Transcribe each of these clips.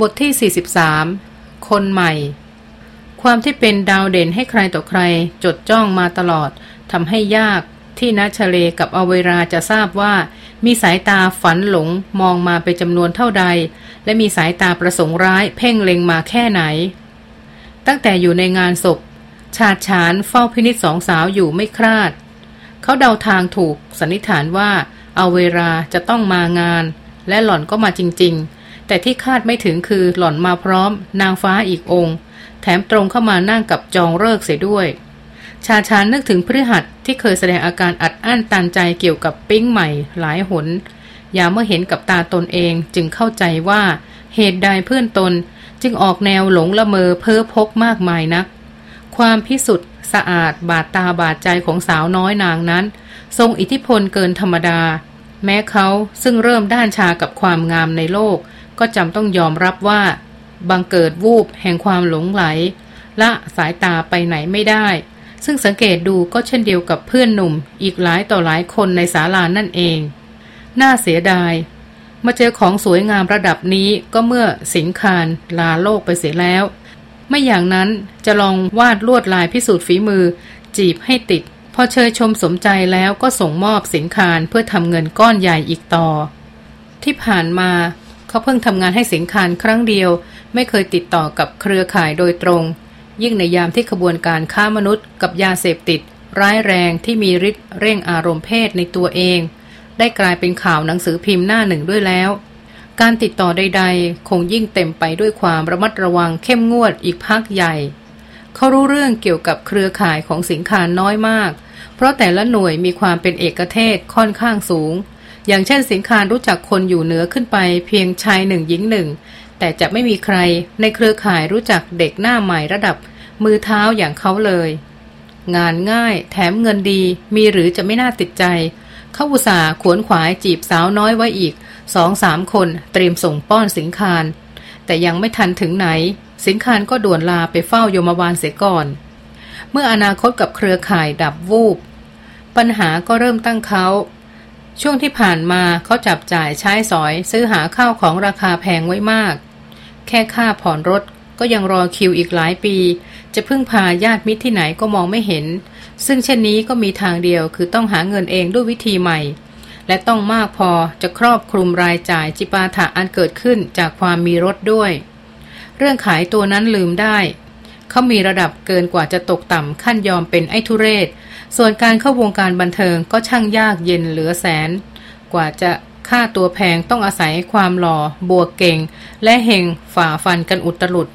บทที่ 43 คนใหม่ ความที่เป็นดาวเด่นให้ใครต่อใคร จดจ้องมาตลอดทำให้ยากที่นัชเลกับอเวราจะทราบว่า มีสายตาฝันหลงมองมาเป็นจำนวนเท่าใด และมีสายตาประสงค์ร้ายเพ่งเล็งมาแค่ไหน ตั้งแต่อยู่ในงานศพ ชาติฉานเฝ้าพินิษสองสาวอยู่ไม่คลาด เขาเดาทางถูกสันนิษฐานว่าอเวราจะต้องมางาน และหล่อนก็มาจริง ๆ แต่ที่คาดไม่ถึงคือหล่อนมาพร้อม นางฟ้าอีกองค์ แถมตรงเข้ามานั่งกับจองเลิกเสียด้วย ชาชานึกถึงพฤหัสที่เคยแสดงอาการอัดอั้นตันใจเกี่ยวกับปิ้งใหม่หลายหน ยาเมื่อเห็นกับตาตนเองจึงเข้าใจว่าเหตุใดเพื่อนตนจึงออกแนวหลงละเมอเพ้อพกมากมายนัก ความพิสุทธิ์สะอาดบาดตาบาดใจของสาวน้อยนางนั้น ทรงอิทธิพลเกินธรรมดา แม้เขาซึ่งเริ่มด้านชากับความงามในโลก ก็จำต้องยอมรับว่า บังเกิดวูบแห่งความหลงไหล ละสายตาไปไหนไม่ได้ ซึ่งสังเกตดูก็เช่นเดียวกับเพื่อนหนุ่ม อีกหลายต่อหลายคนในศาลานั่นเอง น่าเสียดาย มาเจอของสวยงามระดับนี้ก็เมื่อสิงคารลาโลกไปเสียแล้ว ไม่อย่างนั้นจะลองวาดลวดลายพิสูจน์ฝีมือ จีบให้ติดพอเชยชมสมใจแล้วก็ส่งมอบสิงคารเพื่อทำเงินก้อนใหญ่อีกต่อ ที่ผ่านมา เขาเพิ่งทำงานให้สิงคารครั้งเดียว ไม่เคยติดต่อกับเครือข่ายโดยตรง ยิ่งในยามที่ขบวนการค้ามนุษย์ กับยาเสพติด ร้ายแรงที่มีฤทธิ์เร่งอารมณ์เพศในตัวเอง ได้กลายเป็นข่าวหนังสือพิมพ์หน้าหนึ่งด้วยแล้ว การติดต่อใด ๆ คงยิ่งเต็มไปด้วยความระมัดระวังเข้มงวดอีกพักใหญ่เขารู้เรื่องเกี่ยวกับเครือข่ายของสิงคารน้อยมาก เพราะแต่ละหน่วยมีความเป็นเอกเทศค่อนข้างสูง อย่างเช่นสิงคารรู้จักคนอยู่เหนือขึ้นไปเพียงชายหนึ่งหญิงหนึ่ง แต่จะไม่มีใครในเครือข่ายรู้จักเด็กหน้าใหม่ระดับมือเท้าอย่างเขาเลย งานง่ายแถมเงินดีมีหรือจะไม่น่าติดใจ เขาอุตส่าห์ขวนขวายจีบสาวน้อยไว้อีกสองสามคนเตรียมส่งป้อนสิงคาร แต่ยังไม่ทันถึงไหน สิงคารก็ด่วนลาไปเฝ้าโยมบาลเสียก่อน เมื่ออนาคตกับเครือข่ายดับวูบ ปัญหาก็เริ่มตั้งเขา ช่วงที่ผ่านมาเขาจับจ่ายใช้สอยซื้อหาข้าวของราคาแพงไว้มาก แค่ค่าผ่อนรถก็ยังรอคิวอีกหลายปี จะพึ่งพาญาติมิตรที่ไหนก็มองไม่เห็น ซึ่งเช่นนี้ก็มีทางเดียวคือต้องหาเงินเองด้วยวิธีใหม่ และต้องมากพอจะครอบคลุมรายจ่ายจิปาถะอันเกิดขึ้นจากความมีรถด้วย เรื่องขายตัวนั้นลืมได้ เขามีระดับเกินกว่าจะตกต่ำขั้นยอมเป็นไอ้ทุเรศ ส่วนการเข้าวงการบันเทิงก็ช่างยากเย็นเหลือแสน กว่าจะค่าตัวแพงต้องอาศัยความหล่อบวกเก่ง และเฮงฝ่าฟันกันอุตลุด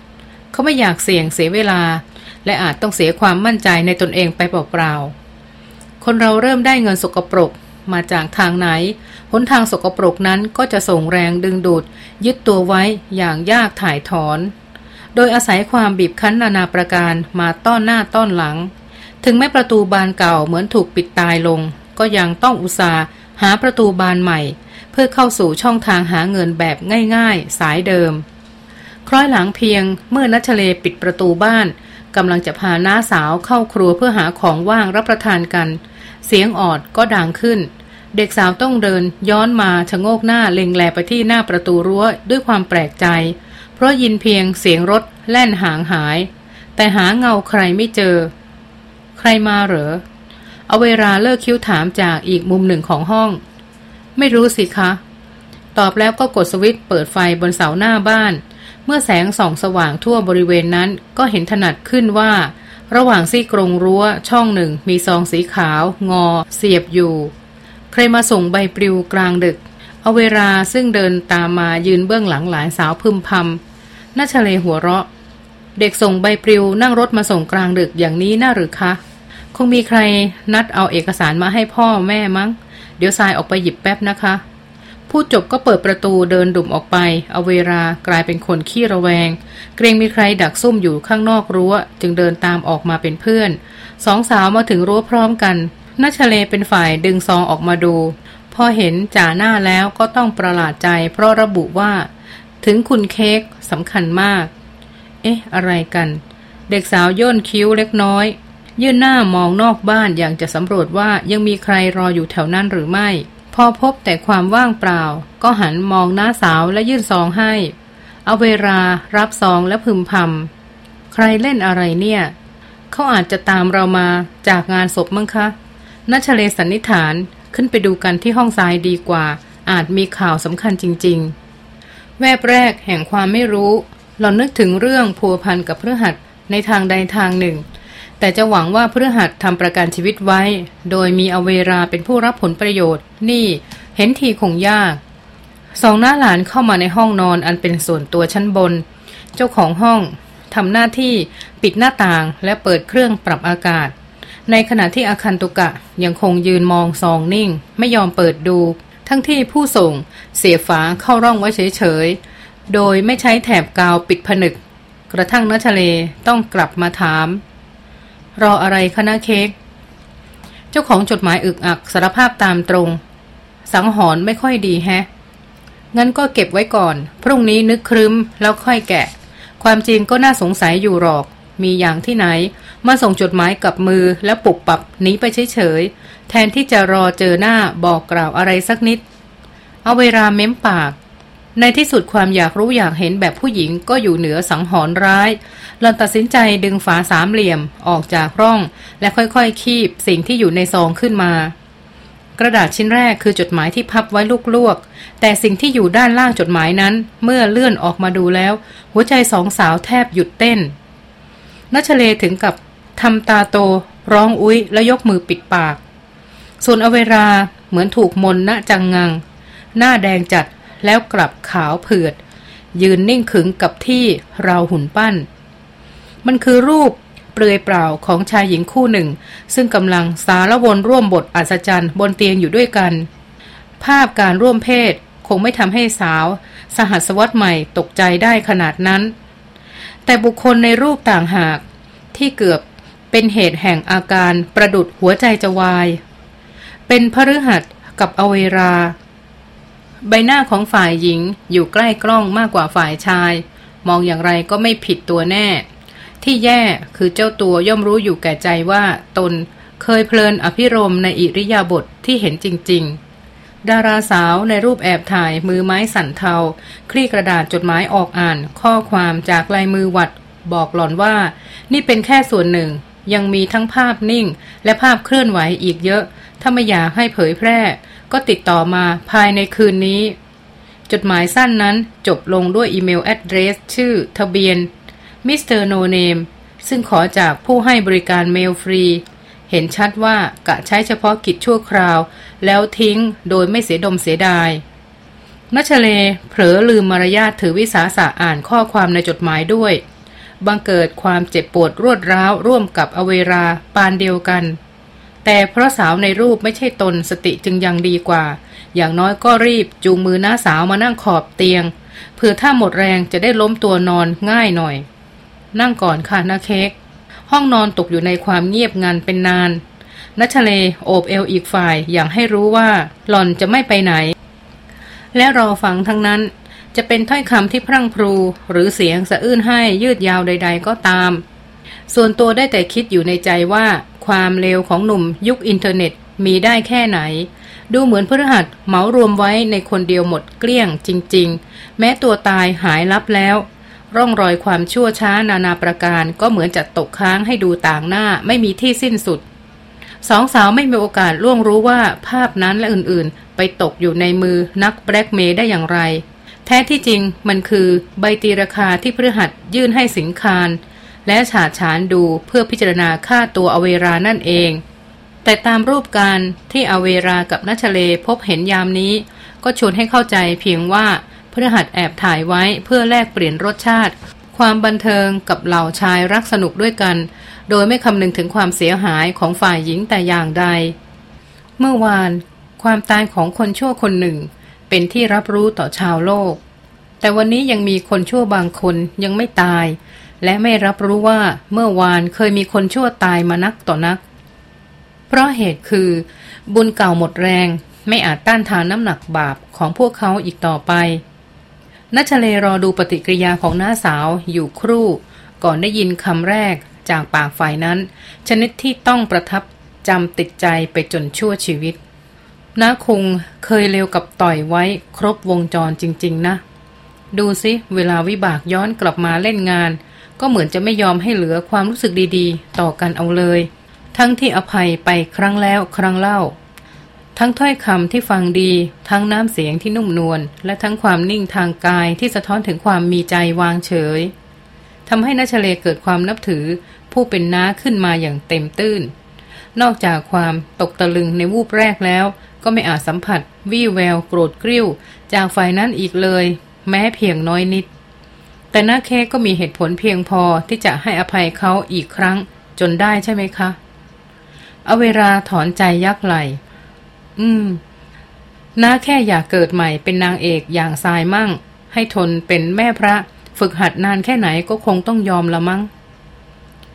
เขาไม่อยากเสี่ยงเสียเวลา และอาจต้องเสียความมั่นใจในตนเองไปเปล่าๆ คนเราเริ่มได้เงินสกปรกมาจากทางไหน หนทางสกปรกนั้นก็จะส่งแรงดึงดูด ยึดตัวไว้อย่างยากถ่ายถอน โดยอาศัยความบีบคั้นนานาประการมาต้อนหน้าต้อนหลัง ถึงแม้ประตูบานเก่าเหมือนถูกปิดตายลง ก็ยังต้องอุตส่าห์หาประตูบานใหม่ เพื่อเข้าสู่ช่องทางหาเงินแบบง่ายๆ สายเดิม คล้อยหลังเพียงเมื่อนัชเลปิดประตูบ้านกำลังจะพาน้าสาวเข้าครัวเพื่อหาของว่างรับประทานกัน เสียงออดก็ดังขึ้น เด็กสาวต้องเดินย้อนมาชะโงกหน้าเล็งแลไปที่หน้าประตูรั้วด้วยความแปลกใจ เพราะยินเพียงเสียงรถแล่นห่างหาย แต่หาเงาใครไม่เจอ ใครมาเหรอ เอาเวลาเลิกคิ้วถามจากอีกมุมหนึ่งของห้อง ไม่รู้สิคะ ตอบแล้วก็กดสวิตช์เปิดไฟบนเสาหน้าบ้าน เมื่อแสงส่องสว่างทั่วบริเวณนั้นก็เห็นถนัดขึ้นว่า ระหว่างซี่กรงรั้วช่องหนึ่ง มีซองสีขาว งอ เสียบอยู่ ใครมาส่งใบปลิวกลางดึก เอาเวลาซึ่งเดินตามมายืนเบื้องหลังหลานสาวพึมพำน่าเฉลหัวเราะเด็กส่งใบปลิวนั่งรถมาส่งกลางดึกอย่างนี้น่าหรือคะ คงมีใครนัดเอาเอกสารมาให้พ่อแม่มั้ง เดี๋ยวทรายออกไปหยิบแป๊บนะคะ พูดจบก็เปิดประตูเดินดุ่มออกไป เอาเวลากลายเป็นคนขี้ระแวง เกรงมีใครดักซุ่มอยู่ข้างนอกรั้ว จึงเดินตามออกมาเป็นเพื่อน สองสาวมาถึงรั้วพร้อมกันนัชเลเป็นฝ่ายดึงซองออกมาดู พอเห็นจ่าหน้าแล้วก็ต้องประหลาดใจ เพราะระบุว่า ถึงคุณเค้กสำคัญมาก เอ๊ะ อะไรกัน เด็กสาวย่นคิ้วเล็กน้อย ยื่นหน้ามองนอกบ้านอย่างจะสำรวจว่ายังมีใครรออยู่แถวนั้นหรือไม่ พอพบแต่ความว่างเปล่า ก็หันมองน้าสาวและยื่นซองให้ เอาเวลารับซองและพึมพำใครเล่นอะไรเนี่ย เขาอาจจะตามเรามาจากงานศพมั้งคะนัชเลสันนิษฐานขึ้นไปดูกันที่ห้องทรายดีกว่า อาจมีข่าวสำคัญจริง ๆ แวบแรกแห่งความไม่รู้ เรานึกถึงเรื่องพัวพันกับเพื่อหัดในทางใดทางหนึ่ง แต่จะหวังว่าเพื่อหัดทำประกันชีวิตไว้ โดยมีอเวราเป็นผู้รับผลประโยชน์ นี่เห็นทีคงยาก สองหน้าหลานเข้ามาในห้องนอนอันเป็นส่วนตัวชั้นบน เจ้าของห้องทำหน้าที่ปิดหน้าต่างและเปิดเครื่องปรับอากาศ ในขณะที่อาคันตุกะยังคงยืนมองซองนิ่ง ไม่ยอมเปิดดู ทั้งที่ผู้ส่งเสียฝาเข้าร่องไว้เฉยๆ โดยไม่ใช้แถบกาวปิดผนึก กระทั่งนชเลต้องกลับมาถาม รออะไรคณะเค้กเจ้าของจดหมายอึกอักสารภาพตามตรง สังหรณ์ไม่ค่อยดีแฮะ งั้นก็เก็บไว้ก่อน พรุ่งนี้นึกครึ้มแล้วค่อยแกะ ความจริงก็น่าสงสัยอยู่หรอก มีอย่างที่ไหน มาส่งจดหมายกับมือแล้วปุบปับหนีไปเฉยๆแทนที่จะรอเจอหน้าบอกกล่าวอะไรสักนิด เอาเวลาเม้มปาก ในที่สุดความอยากรู้อยากเห็นแบบผู้หญิงก็อยู่เหนือสังหรณ์ร้ายหลอนตัดสินใจดึงฝาสามเหลี่ยมออกจากร่อง และค่อยๆคคีบสิ่งที่อยู่ในซองขึ้นมา กระดาษชิ้นแรกคือจดหมายที่พับไว้ลวกๆ แต่สิ่งที่อยู่ด้านล่างจดหมายนั้น เมื่อเลื่อนออกมาดูแล้ว หัวใจสองสาวแทบหยุดเต้นนัชเลถึงกับทำตาโต ร้องอุ้ยและยกมือปิดปาก ส่วนอเวราเหมือนถูกมนณจังงัง หน้าแดงจัด แล้วกลับขาวเผือด ยืนนิ่งขึงกับที่เราหุ่นปั้น มันคือรูปเปลือยเปล่าของชายหญิงคู่หนึ่ง ซึ่งกำลังสารวนร่วมบทอัศจรรย์บนเตียงอยู่ด้วยกัน ภาพการร่วมเพศคงไม่ทำให้สาว สหัสวรรษใหม่ตกใจได้ขนาดนั้น แต่บุคคลในรูปต่างหาก ที่เกือบเป็นเหตุแห่งอาการประดุดหัวใจจะวาย เป็นพฤหัสกับอเวรา ใบหน้าของฝ่ายหญิงอยู่ใกล้กล้องมากกว่าฝ่ายชาย มองอย่างไรก็ไม่ผิดตัวแน่ ที่แย่คือเจ้าตัวย่อมรู้อยู่แก่ใจว่าตนเคยเพลินอภิรมในอิริยาบถทที่เห็นจริง ๆ ดาราสาวในรูปแอบถ่ายมือไม้สั่นเทา คลี่กระดาษจดหมายออกอ่าน ข้อความจากลายมือวัด บอกหล่อนว่า นี่เป็นแค่ส่วนหนึ่ง ยังมีทั้งภาพนิ่ง และภาพเคลื่อนไหวอีกเยอะ ถ้าไม่อยากให้เผยแพร่ ก็ติดต่อมาภายในคืนนี้ จดหมายสั้นนั้นจบลงด้วยอีเมล address ชื่อทะเบียน Mister No Name ซึ่งขอจากผู้ให้บริการเมลฟรี เห็นชัดว่ากะใช้เฉพาะกิจชั่วคราว แล้วทิ้งโดยไม่เสียดมเสียดายนัชเลเผลอลืมมารยาทถือวิสาสะอ่านข้อความในจดหมายด้วย บังเกิดความเจ็บปวดรวดร้าวร่วมกับอเวราปานเดียวกัน แต่เพราะสาวในรูปไม่ใช่ตนสติจึงยังดีกว่า อย่างน้อยก็รีบจูงมือน้าสาวมานั่งขอบเตียงเพื่อถ้าหมดแรงจะได้ล้มตัวนอนง่ายหน่อย นั่งก่อนค่ะนาเค้กห้องนอนตกอยู่ในความเงียบงันเป็นนานนัชเลโอบเอวอีกฝ่ายอย่างให้รู้ว่าหล่อนจะไม่ไปไหน และรอฟังทั้งนั้น จะเป็นถ้อยคำที่พรั่งพรูหรือเสียงสะอื้นให้ยืดยาวใด ๆ ก็ตาม ส่วนตัวได้แต่คิดอยู่ในใจว่า ความเลวของหนุ่มยุคอินเทอร์เน็ตมีได้แค่ไหน ดูเหมือนพฤหัสเหมารวมไว้ในคนเดียวหมดเกลี้ยงจริง ๆ แม้ตัวตายหายลับแล้ว ร่องรอยความชั่วช้านานาประการก็เหมือนจะตกค้างให้ดูต่างหน้าไม่มีที่สิ้นสุดสองสาวไม่มีโอกาสล่วงรู้ว่าภาพนั้นและอื่นๆ ไปตกอยู่ในมือนักแบล็กเมย์ได้อย่างไร แท้ที่จริงมันคือใบตีราคาที่พฤหัสยื่นให้สิงคาร และฉาดฉานดูเพื่อพิจารณาค่าตัวอเวรานั่นเอง แต่ตามรูปการที่อเวรากับนัชเลพบเห็นยามนี้ ก็ชวนให้เข้าใจเพียงว่าพฤหัสแอบถ่ายไว้เพื่อแลกเปลี่ยนรสชาติ ความบันเทิงกับเหล่าชายรักสนุกด้วยกัน โดยไม่คำนึงถึงความเสียหายของฝ่ายหญิงแต่อย่างใด เมื่อวาน ความตายของคนชั่วคนหนึ่ง เป็นที่รับรู้ต่อชาวโลก แต่วันนี้ยังมีคนชั่วบางคนยังไม่ตาย และไม่รับรู้ว่าเมื่อวานเคยมีคนชั่วตายมานักต่อนัก เพราะเหตุคือ บุญเก่าหมดแรงไม่อาจต้านทานน้ำหนักบาปของพวกเขาอีกต่อไปนัชเลรอดูปฏิกิริยาของน้าสาวอยู่ครู่ ก่อนได้ยินคำแรกจากปากฝ่ายนั้น ชนิดที่ต้องประทับจำติดใจไปจนชั่วชีวิตน้าคง ยเลวกับต่อยไว้ครบวงจรจริง ๆ นะ ดูสิเวลาวิบากย้อนกลับมาเล่นงาน ก็เหมือนจะไม่ยอมให้เหลือความรู้สึกดีๆ ต่อกันเอาเลย ทั้งที่อภัยไปครั้งแล้วครั้งเล่า ทั้งถ้อยคำที่ฟังดี ทั้งน้ำเสียงที่นุ่มนวลและทั้งความนิ่งทางกายที่สะท้อนถึงความมีใจวางเฉยทำให้นัชเลเกิดความนับถือผู้เป็นน้าขึ้นมาอย่างเต็มตื้น นอกจากความตกตะลึงในวูบแรกแล้ว ก็ไม่อาจสัมผัสวี่แววโกรธกริ้ว จากฝ่ายนั้นอีกเลย แม้เพียงน้อยนิด แต่น้าเค้กก็มีเหตุผลเพียงพอที่จะให้อภัยเขาอีกครั้ง จนได้ใช่ไหมคะ เอาเวลาถอนใจยักไหล อืมน้าแค่อยากเกิดใหม่เป็นนางเอกอย่างทรายมั่ง ให้ทนเป็นแม่พระ ฝึกหัดนานแค่ไหนก็คงต้องยอมละมั้ง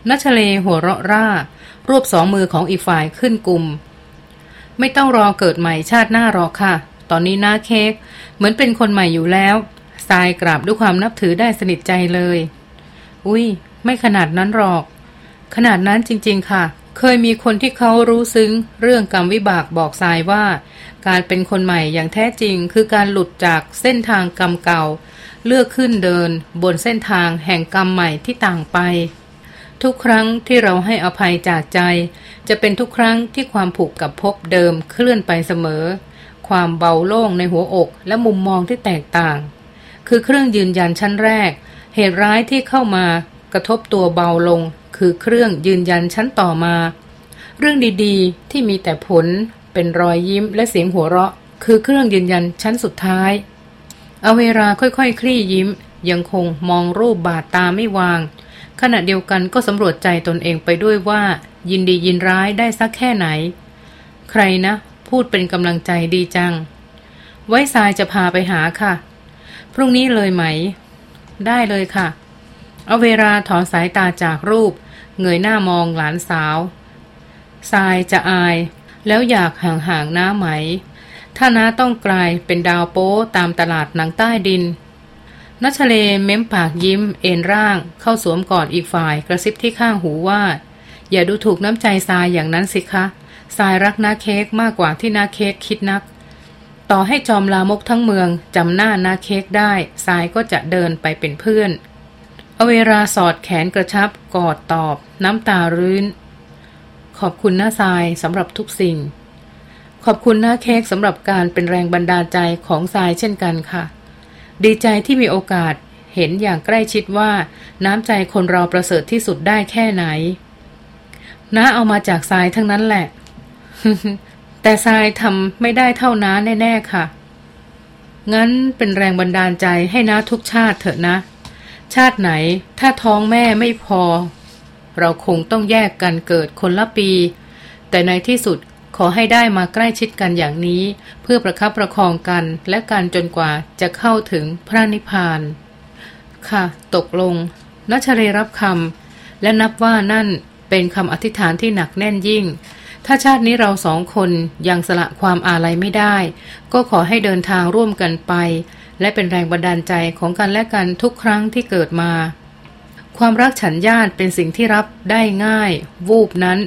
นัชเลหัวเราะร่า รวบสองมือของอีกฝ่ายขึ้นกลุ่ม ไม่ต้องรอเกิดใหม่ชาติหน้ารอค่ะ ตอนนี้หน้าเค้กเหมือนเป็นคนใหม่อยู่แล้วทรายกราบด้วยความนับถือได้สนิทใจเลย อุ้ยไม่ขนาดนั้นหรอก ขนาดนั้นจริง ๆ ค่ะ เคยมีคนที่เขารู้ซึ้ง เรื่องกรรมวิบากบอกทรายว่า การเป็นคนใหม่อย่างแท้จริง คือการหลุดจากเส้นทางกรรมเก่า เลือกขึ้นเดิน บนเส้นทางแห่งกรรมใหม่ที่ต่างไป ทุกครั้งที่เราให้อภัยจากใจ จะเป็นทุกครั้งที่ความผูกกับภพเดิมเคลื่อนไปเสมอ ความเบาโล่งในหัวอกและมุมมองที่แตกต่าง คือเครื่องยืนยันชั้นแรก เหตุร้ายที่เข้ามากระทบตัวเบาลง คือเครื่องยืนยันชั้นต่อมา เรื่องดีๆ ที่มีแต่ผล เป็นรอยยิ้มและเสียงหัวเราะ คือเครื่องยืนยันชั้นสุดท้ายเอาเวลาค่อยๆคคลี่ยิ้ม ยังคงมองรูปบาดตาไม่วาง ขณะเดียวกันก็สำรวจใจตนเองไปด้วยว่า ยินดียินร้ายได้สักแค่ไหน ใครนะ พูดเป็นกำลังใจดีจัง ไว้ทรายจะพาไปหาค่ะ พรุ่งนี้เลยไหม ได้เลยค่ะ เอาเวลาถอนสายตาจากรูป เงยหน้ามองหลานสาวทรายจะอาย แล้วอยากห่างๆน้าไหม ถ้าน้าต้องกลายเป็นดาวโป้ตามตลาดหนังใต้ดิน นัชเลเม้มปากยิ้ม เอ็นร่าง เข้าสวมกอดอีกฝ่าย กระซิบที่ข้างหูว่า อย่าดูถูกน้ำใจทรายอย่างนั้นสิคะทรายรักนาเค้กมากกว่าที่นาเค้กคิดนัก ต่อให้จอมลามกทั้งเมืองจำหน้านาเค้กได้ทรายก็จะเดินไปเป็นเพื่อนเอาเวลาสอดแขนกระชับ กอดตอบ น้ำตารื้น ขอบคุณน้าทรายสำหรับทุกสิ่ง ขอบคุณน้าเค้กสำหรับการเป็นแรงบันดาลใจของทรายเช่นกันค่ะ ดีใจที่มีโอกาสเห็นอย่างใกล้ชิดว่าน้ำใจคนเราประเสริฐที่สุดได้แค่ไหนน้าเอามาจากทรายทั้งนั้นแหละ แต่ทรายทำไม่ได้เท่าน้าแน่ ๆ ค่ะ งั้นเป็นแรงบันดาลใจให้น้าทุกชาติเถอะนะ ชาติไหนถ้าท้องแม่ไม่พอ เราคงต้องแยกกันเกิดคนละปี แต่ในที่สุด ขอให้ได้มาใกล้ชิดกันอย่างนี้ เพื่อประคับประคองกันและกันจนกว่าจะเข้าถึงพระนิพพาน ค่ะ ตกลงนัชเรรับคำและนับว่านั่นเป็นคำอธิษฐานที่หนักแน่นยิ่ง ถ้าชาตินี้เราสองคนยังสละความอาลัยไม่ได้ ก็ขอให้เดินทางร่วมกันไป และเป็นแรงบันดาลใจของกันและกันทุกครั้งที่เกิดมา ความรักฉันญาติเป็นสิ่งที่รับได้ง่าย วูบนั้น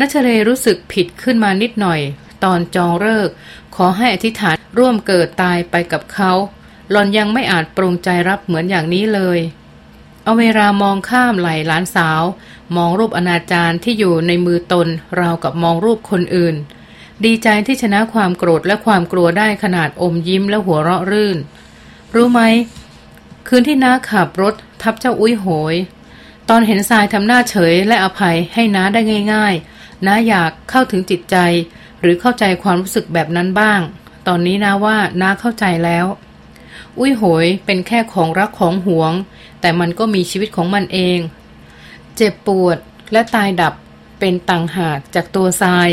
นัชเลรู้สึกผิดขึ้นมานิดหน่อย ตอนจองเลิก ขอให้อธิษฐานร่วมเกิดตายไปกับเขาหลอนยังไม่อาจปรงใจรับเหมือนอย่างนี้เลยเอาเวลามองข้ามไหลหลานสาว มองรูปอนาจารที่อยู่ในมือตนราวกับมองรูปคนอื่น ดีใจที่ชนะความโกรธและความกลัวได้ขนาดอมยิ้มและหัวเราะรื่น รู้ไหม คืนที่น้าขับรถทับเจ้าอุ้ยโหย ตอนเห็นทรายทำหน้าเฉยและอภัยให้น้าได้ง่าย ๆ น้าอยากเข้าถึงจิตใจ หรือเข้าใจความรู้สึกแบบนั้นบ้าง ตอนนี้นะว่าน้าเข้าใจแล้ว อุ้ยโหยเป็นแค่ของรักของหวง แต่มันก็มีชีวิตของมันเอง เจ็บปวดและตายดับเป็นต่างหากจากตัวทราย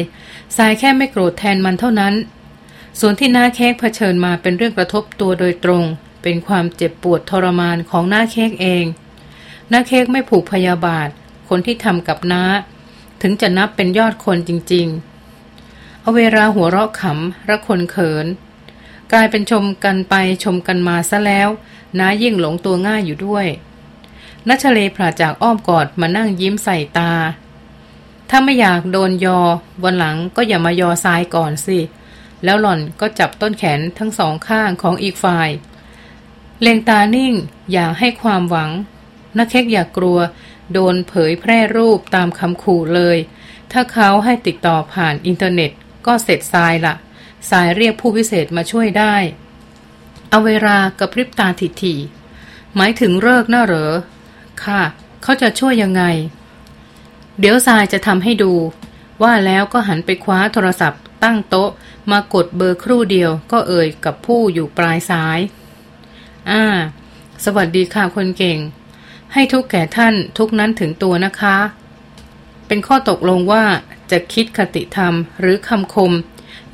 ทรายแค่ไม่โกรธแทนมันเท่านั้น ส่วนที่น้าเค้กเผชิญมาเป็นเรื่องกระทบตัวโดยตรง เป็นความเจ็บปวดทรมานของน้าเค้กเองน้าเค้กไม่ผูกพยาบาท คนที่ทำกับน้า ถึงจะนับเป็นยอดคนจริง ๆ เอาเวลาหัวเราะขำรักคนเขิน กลายเป็นชมกันไปชมกันมาซะแล้วน้ายิ่งหลงตัวง่ายอยู่ด้วยนัชเลผลาจากอ้อมกอดมานั่งยิ้มใส่ตา ถ้าไม่อยากโดนยอ วันหลังก็อย่ามายอซ้ายก่อนสิ แล้วหล่อนก็จับต้นแขนทั้งสองข้างของอีกฝ่าย เลงตานิ่งอย่าให้ความหวังนักเค้กอย่ากกลัว โดนเผยแพร่รูปตามคำขู่เลย ถ้าเขาให้ติดต่อผ่านอินเทอร์เน็ตก็เสร็จทรายละ สายเรียกผู้พิเศษมาช่วยได้ เอาเวลากระพริบตาถิทีหมายถึงเลิกน่าเหรอ ค่ะ เขาจะช่วยยังไง เดี๋ยวทรายจะทำให้ดู ว่าแล้วก็หันไปคว้าโทรศัพท์ ตั้งโต๊ะ มากดเบอร์ครู่เดียวก็เอ่ยกับผู้อยู่ปลายซ้าย อ่า สวัสดีค่ะคนเก่ง ให้ทุกแก่ท่านทุกนั้นถึงตัวนะคะ เป็นข้อตกลงว่าจะคิดคติธรรมหรือคำคม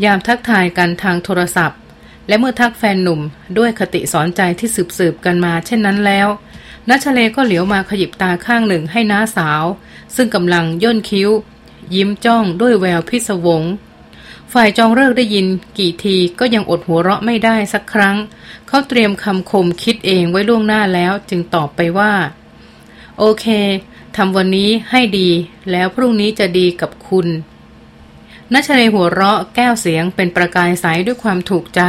ยามทักทายกันทางโทรศัพท์ และเมื่อทักแฟนหนุ่ม ด้วยคติสอนใจที่สืบสืบกันมา เช่นนั้นแล้วนัชเลก็เหลียวมาขยิบตาข้างหนึ่งให้น้าสาว ซึ่งกำลังย่นคิ้ว ยิ้มจ้องด้วยแววพิศวง ฝ่ายจองเลิกได้ยินกี่ทีก็ยังอดหัวเราะไม่ได้สักครั้ง เขาเตรียมคำคมคิดเองไว้ล่วงหน้าแล้วจึงตอบไปว่า โอเคทำวันนี้ให้ดี แล้วพรุ่งนี้จะดีกับคุณนัชเลหัวเราะแก้วเสียงเป็นประกายใสด้วยความถูกใจ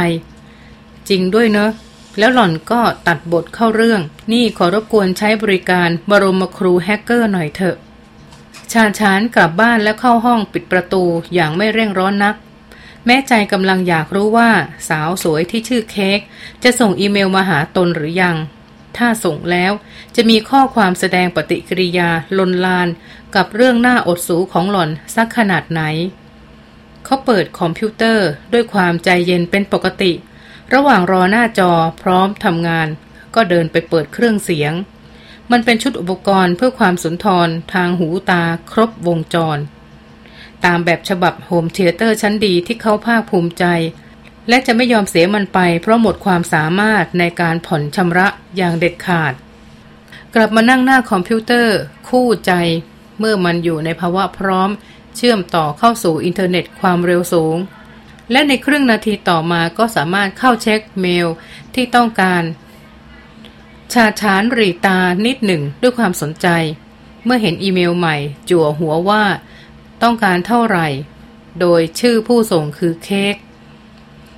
จริงด้วยเนอะ แล้วหล่อนก็ตัดบทเข้าเรื่อง นี่ขอรบกวนใช้บริการบรมครูแฮกเกอร์หน่อยเถอะ ชาชานกลับบ้านแล้วเข้าห้องปิดประตูอย่างไม่เร่งร้อนนัก แม้ใจกำลังอยากรู้ว่าสาวสวยที่ชื่อเค้กจะส่งอีเมลมาหาตนหรือยัง ถ้าส่งแล้ว จะมีข้อความแสดงปฏิกิริยาลนลาน กับเรื่องหน้าอดสูของหล่อนสักขนาดไหน เขาเปิดคอมพิวเตอร์ด้วยความใจเย็นเป็นปกติ ระหว่างรอหน้าจอพร้อมทำงาน ก็เดินไปเปิดเครื่องเสียง มันเป็นชุดอุปกรณ์เพื่อความสุนทรทางหูตาครบวงจร ตามแบบฉบับ home theater ชั้นดีที่เขาภาคภูมิใจ และจะไม่ยอมเสียมันไปเพราะหมดความสามารถในการผ่อนชำระอย่างเด็ดขาด กลับมานั่งหน้าคอมพิวเตอร์ คู่ใจ เมื่อมันอยู่ในภาวะพร้อม เชื่อมต่อเข้าสู่อินเทอร์เน็ตความเร็วสูง และในครึ่งนาทีต่อมาก็สามารถเข้าเช็คเมลที่ต้องการ ชาชานรีตานิดหนึ่งด้วยความสนใจ เมื่อเห็นอีเมลใหม่ จั่วหัวว่า ต้องการเท่าไหร่ โดยชื่อผู้ส่งคือเค้ก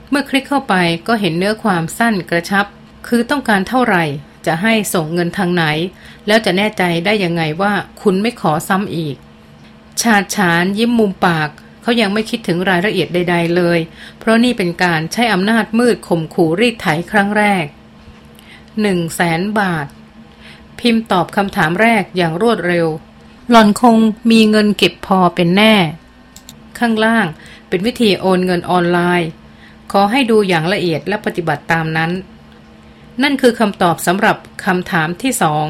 เมื่อคลิกเข้าไปก็เห็นเนื้อความสั้นกระชับ คือต้องการเท่าไหร่จะให้ส่งเงินทางไหน แล้วจะแน่ใจได้ยังไงว่าคุณไม่ขอซ้ำอีก ชาชานยิ้มมุมปาก เขายังไม่คิดถึงรายละเอียดใด ๆ เลย เพราะนี่เป็นการใช้อำนาจมืดข่มขู่รีดไถครั้งแรกหนึ่งแสนบาท พิมพ์ตอบคำถามแรกอย่างรวดเร็ว หล่อนคงมีเงินเก็บพอเป็นแน่ ข้างล่างเป็นวิธีโอนเงินออนไลน์ ขอให้ดูอย่างละเอียดและปฏิบัติตามนั้น นั่นคือคำตอบสำหรับคำถามที่สอง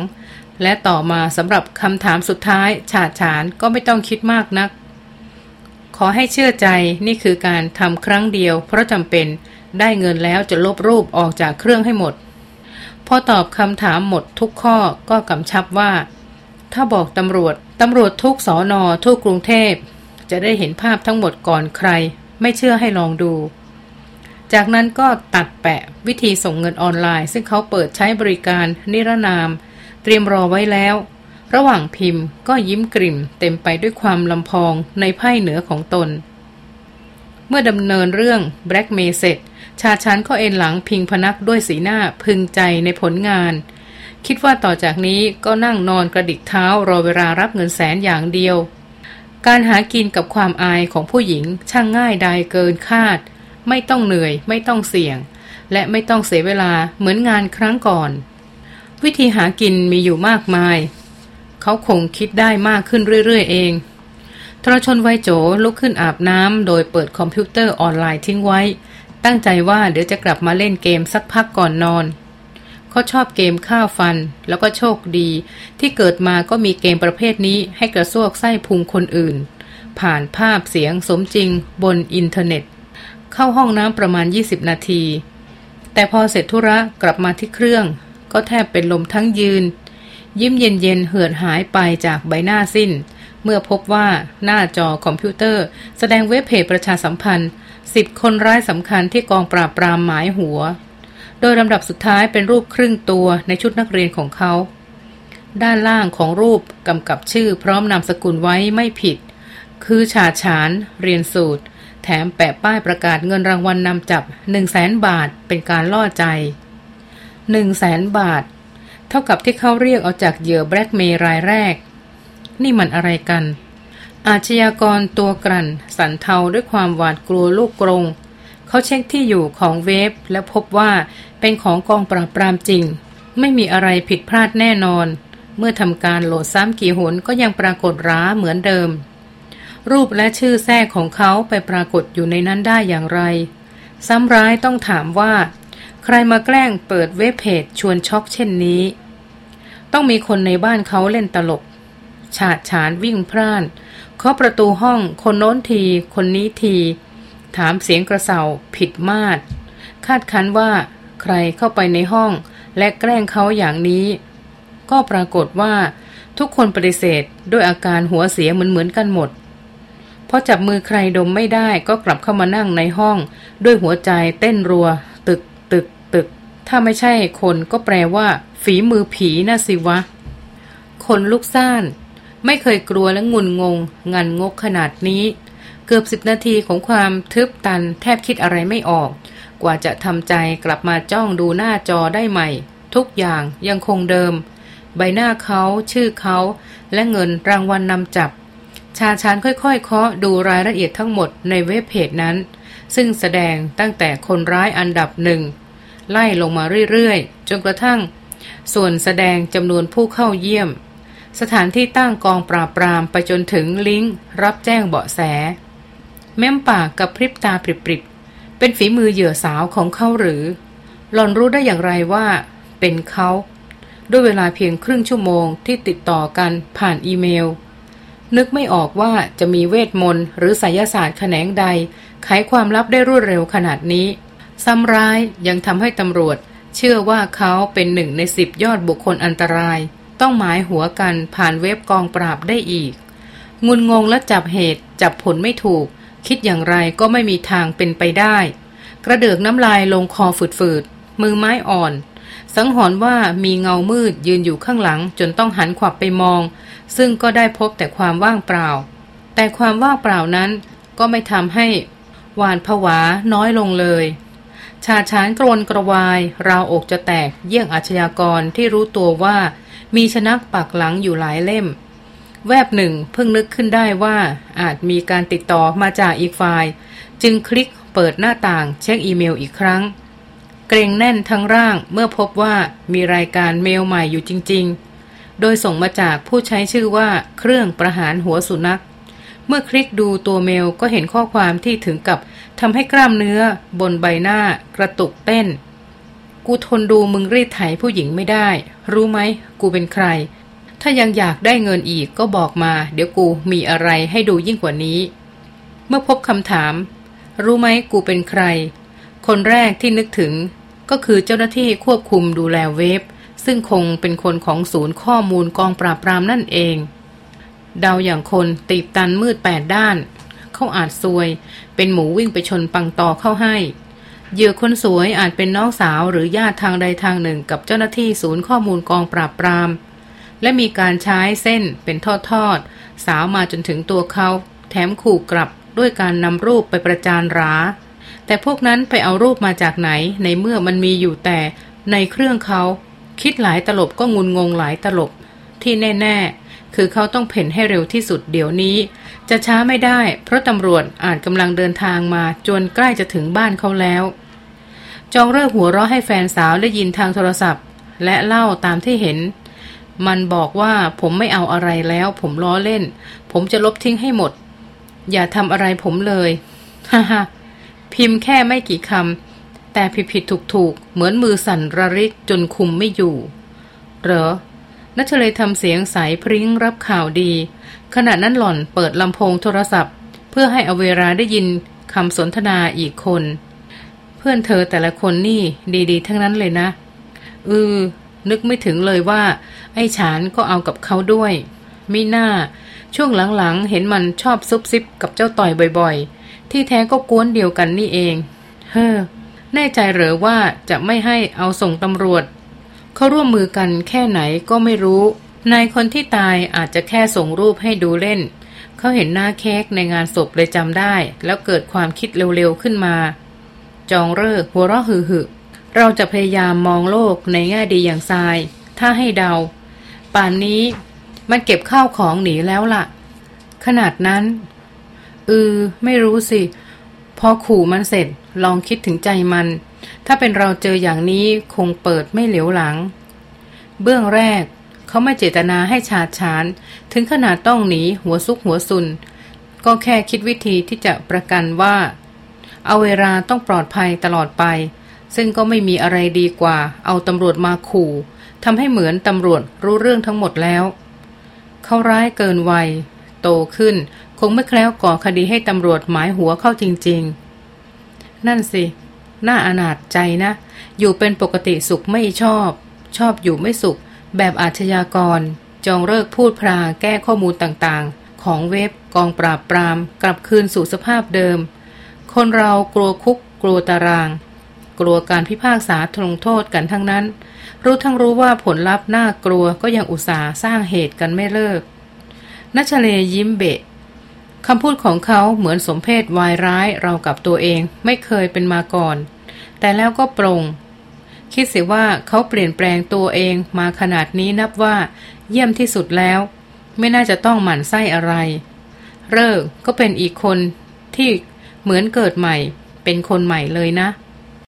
และต่อมาสำหรับคำถามสุดท้าย ฉาดฉานก็ไม่ต้องคิดมากนัก ขอให้เชื่อใจนี่คือการทำครั้งเดียว เพราะจำเป็นได้เงินแล้วจะลบรูปออกจากเครื่องให้หมด พอตอบคำถามหมดทุกข้อก็กำชับว่า ถ้าบอกตำรวจตำรวจทุกสอนอทุกกรุงเทพ จะได้เห็นภาพทั้งหมดก่อนใคร ไม่เชื่อให้ลองดู จากนั้นก็ตัดแปะวิธีส่งเงินออนไลน์ ซึ่งเขาเปิดใช้บริการนิรนาม เตรียมรอไว้แล้ว ระหว่างพิมพ์ก็ยิ้มกริ่มเต็มไปด้วยความลำพองในไพ่เหนือของตน เมื่อดำเนินเรื่องแบล็กเมเสร็จชาชันก็เอ็นหลังพิงพนักด้วยสีหน้าพึงใจในผลงาน คิดว่าต่อจากนี้ก็นั่งนอนกระดิกเท้ารอเวลารับเงินแสนอย่างเดียว การหากินกับความอายของผู้หญิงช่างง่ายดายเกินคาด ไม่ต้องเหนื่อย ไม่ต้องเสี่ยง และไม่ต้องเสียเวลาเหมือนงานครั้งก่อน วิธีหากินมีอยู่มากมาย เขาคงคิดได้มากขึ้นเรื่อย ๆ เองทรชนวัยโจ๋ลุกขึ้นอาบน้ำโดยเปิดคอมพิวเตอร์ออนไลน์ทิ้งไว้ ตั้งใจว่าเดี๋ยวจะกลับมาเล่นเกมสักพักก่อนนอนเขาชอบเกมฆ่าฟัน แล้วก็โชคดี ที่เกิดมาก็มีเกมประเภทนี้ให้กระซวกไส้พุงคนอื่น ผ่านภาพเสียงสมจริงบนอินเทอร์เน็ต เข้าห้องน้ำประมาณ 20 นาที แต่พอเสร็จธุระกลับมาที่เครื่อง ก็แทบเป็นลมทั้งยืน ยิ้มเย็นๆเหือดหายไปจากใบหน้าสิ้น เมื่อพบว่าหน้าจอคอมพิวเตอร์ แสดงเว็บเพจประชาสัมพันธ์สิบคนร้ายสำคัญที่กองปราบปรามหมายหัว โดยลำดับสุดท้ายเป็นรูปครึ่งตัวในชุดนักเรียนของเขา ด้านล่างของรูปกำกับชื่อพร้อมนามสกุลไว้ไม่ผิด คือชาฉาน เรียนสูตร แถมแปะป้ายประกาศเงินรางวัลนนำจับหนึ่งแสนบาทเป็นการล่อใจหนึ่งแสนบาท เท่ากับที่เขาเรียกเอาจากเหยื่อแบล็กเมย์รายแรก นี่มันอะไรกัน อาชญากรตัวกลั่น สันเทาด้วยความหวาดกลัวลูกกรง เขาเช็คที่อยู่ของเวฟและพบว่าเป็นของกองปราบปรามจริง ไม่มีอะไรผิดพลาดแน่นอน เมื่อทำการโหลดซ้ำกี่หนก็ยังปรากฏร้าเหมือนเดิม รูปและชื่อแท้ของเขาไปปรากฏอยู่ในนั้นได้อย่างไร ซ้ำร้ายต้องถามว่า ใครมาแกล้งเปิดเว็บเพจชวนช็อกเช่นนี้ ต้องมีคนในบ้านเขาเล่นตลก ฉาดฉานวิ่งพร่านเคาะประตูห้องคนโน้นที คนนี้ที ถามเสียงกระเสาผิดมาดคาดคันว่า ใครเข้าไปในห้อง และแกล้งเขาอย่างนี้ ก็ปรากฏว่า ทุกคนปฏิเสธด้วยอาการหัวเสียเหมือนเหมือนกันหมด อจับมือใครดมไม่ได้ก็กลับเข้ามานั่งในห้อง ด้วยหัวใจเต้นรัว ตึกตึกตึก ถ้าไม่ใช่คนก็แปลว่า ฝีมือผีน่ะสิวะ คนลุกซ่าน ไม่เคยกลัวและงุนงง งันงกขนาดนี้ เกือบสิบนาทีของความทึบตันแทบคิดอะไรไม่ออก กว่าจะทำใจกลับมาจ้องดูหน้าจอได้ใหม่ ทุกอย่างยังคงเดิม ใบหน้าเขา ชื่อเขา และเงินรางวัลนนำจับ ชาชานค่อยๆ เคาะดูรายละเอียดทั้งหมดในเว็บเพจนั้น ซึ่งแสดงตั้งแต่คนร้ายอันดับหนึ่ง ไล่ลงมาเรื่อยๆ จนกระทั่ง ส่วนแสดงจำนวนผู้เข้าเยี่ยม สถานที่ตั้งกองปราบปรามไปจนถึงลิงก์รับแจ้งเบาะแส แม้มปากกับพริบตาปริบๆ เป็นฝีมือเหยื่อสาวของเขาหรือ หลอนรู้ได้อย่างไรว่า เป็นเขา ด้วยเวลาเพียงครึ่งชั่วโมงที่ติดต่อกันผ่านอีเมล นึกไม่ออกว่าจะมีเวทมนต์หรือไสยศาสตร์แขนงใดไขความลับได้รวดเร็วขนาดนี้ ซ้ำร้ายยังทำให้ตำรวจ เชื่อว่าเขาเป็นหนึ่งในสิบยอดบุคคลอันตราย ต้องหมายหัวกันผ่านเว็บกองปราบได้อีก งุนงงและจับเหตุจับผลไม่ถูก คิดอย่างไรก็ไม่มีทางเป็นไปได้ กระเดือกน้ำลายลงคอฝืดๆมือไม้อ่อน สังหรณ์ว่ามีเงามืดยืนอยู่ข้างหลังจนต้องหันขวับไปมอง ซึ่งก็ได้พบแต่ความว่างเปล่า แต่ความว่างเปล่านั้นก็ไม่ทำให้หวานผวาน้อยลงเลย ชาชานกรนกระวายราวอกจะแตกเยี่ยงอาชญากรที่รู้ตัวว่ามีชนักปักหลังอยู่หลายเล่ม แวบหนึ่งเพิ่งนึกขึ้นได้ว่าอาจมีการติดต่อมาจากอีกฝ่าย จึงคลิกเปิดหน้าต่างเช็คอีเมลอีกครั้ง เกรงแน่นทั้งร่างเมื่อพบว่ามีรายการเมลใหม่อยู่จริง ๆ โดยส่งมาจากผู้ใช้ชื่อว่าเครื่องประหารหัวสุนัข เมื่อคลิกดูตัวเมลก็เห็นข้อความที่ถึงกับทำให้กล้ามเนื้อ บนใบหน้ากระตุกเต้น กูทนดูมึงรีดไถผู้หญิงไม่ได้ รู้ไหม กูเป็นใคร ถ้ายังอยากได้เงินอีกก็บอกมา เดี๋ยวกูมีอะไรให้ดูยิ่งกว่านี้ เมื่อพบคำถาม รู้ไหมกูเป็นใคร คนแรกที่นึกถึง ก็คือเจ้าหน้าที่ควบคุมดูแลเว็บซึ่งคงเป็นคนของศูนย์ข้อมูลกองปราบปรามนั่นเอง เดาอย่างคนตีบตันมืดแปดด้าน เขาอาจซวย เป็นหมูวิ่งไปชนปังตอเข้าให้เหยื่อคนสวยอาจเป็นน้องสาวหรือญาติทางใดทางหนึ่งกับเจ้าหน้าที่ศูนย์ข้อมูลกองปราบปราม และมีการใช้เส้นเป็นทอดๆสาวมาจนถึงตัวเขา แถมขู่กลับด้วยการนำรูปไปประจานรา แต่พวกนั้นไปเอารูปมาจากไหน ในเมื่อมันมีอยู่แต่ในเครื่องเขา คิดหลายตลบก็งุนงงหลายตลบ ที่แน่ ๆ คือเขาต้องเพ่นให้เร็วที่สุดเดี๋ยวนี้ จะช้าไม่ได้ เพราะตำรวจอาจกำลังเดินทางมาจนใกล้จะถึงบ้านเขาแล้ว จองเลิกหัวเราะให้แฟนสาวได้ยินทางโทรศัพท์ และเล่าตามที่เห็น มันบอกว่าผมไม่เอาอะไรแล้ว ผมล้อเล่น ผมจะลบทิ้งให้หมด อย่าทำอะไรผมเลยฮ่าฮ่า พิมพ์แค่ไม่กี่คำแต่ผิดผิดถูกถูกเหมือนมือสั่นระริกจนคุมไม่อยู่ เหรอนัชเลยทำเสียงใสพริ้งรับข่าวดี ขณะนั้นหล่อนเปิดลำโพงโทรศัพท์ เพื่อให้อเวราได้ยินคำสนทนาอีกคน เพื่อนเธอแต่ละคนนี่ดีๆ ทั้งนั้นเลยนะเออนึกไม่ถึงเลยว่า ไอ้ฉานก็เอากับเขาด้วยมิน่า ช่วงหลังๆ เห็นมันชอบซุบซิบกับเจ้าต่อยบ่อยๆ ที่แท้ก็กวนเดียวกันนี่เอง เฮ้อ แน่ใจเหรอว่าจะไม่ให้เอาส่งตำรวจ เขาร่วมมือกันแค่ไหนก็ไม่รู้ นายคนที่ตายอาจจะแค่ส่งรูปให้ดูเล่น เขาเห็นหน้าเค้กในงานศพเลยจำได้ แล้วเกิดความคิดเร็วๆขึ้นมา จองเลิกหัวเราะหึหึเราจะพยายามมองโลกในแง่ดีอย่างทราย ถ้าให้เดา ป่านนี้มันเก็บข้าวของหนีแล้วละ่ะ ขนาดนั้น เออ ไม่รู้สิ พอขู่มันเสร็จ ลองคิดถึงใจมัน ถ้าเป็นเราเจออย่างนี้คงเปิดไม่เหลียวหลัง เบื้องแรก เขาไม่เจตนาให้ชาดฉาน ถึงขนาดต้องหนีหัวซุกหัวซุน ก็แค่คิดวิธีที่จะประกันว่าเอาเวลาต้องปลอดภัยตลอดไป ซึ่งก็ไม่มีอะไรดีกว่า เอาตำรวจมาขู่ทำให้เหมือนตำรวจรู้เรื่องทั้งหมดแล้ว เขาร้ายเกินวัย โตขึ้น คงไม่แคล้วก่อคดีให้ตำรวจหมายหัวเข้าจริง ๆ นั่นสิ น่าอนาจใจนะ อยู่เป็นปกติสุขไม่ชอบ ชอบอยู่ไม่สุข แบบอาชญากร จองเลิกพูดพราแก้ข้อมูลต่างๆ ของเว็บกองปราบปราม กลับคืนสู่สภาพเดิม คนเรากลัวคุก กลัวตาราง กลัวการพิพากษาทลงโทษกันทั้งนั้น รู้ทั้งรู้ว่าผลลัพธ์น่ากลัวก็ยังอุตส่าห์สร้างเหตุกันไม่เลิกนัชเลยิ้มเบะ คำพูดของเขาเหมือนสมเพศวายร้ายเรากับตัวเองไม่เคยเป็นมาก่อน แต่แล้วก็ปรง คิดเสียว่าเขาเปลี่ยนแปลงตัวเองมาขนาดนี้นับว่า เยี่ยมที่สุดแล้ว ไม่น่าจะต้องหมั่นไส้อะไรเลิกก็เป็นอีกคนที่เหมือนเกิดใหม่ เป็นคนใหม่เลยนะ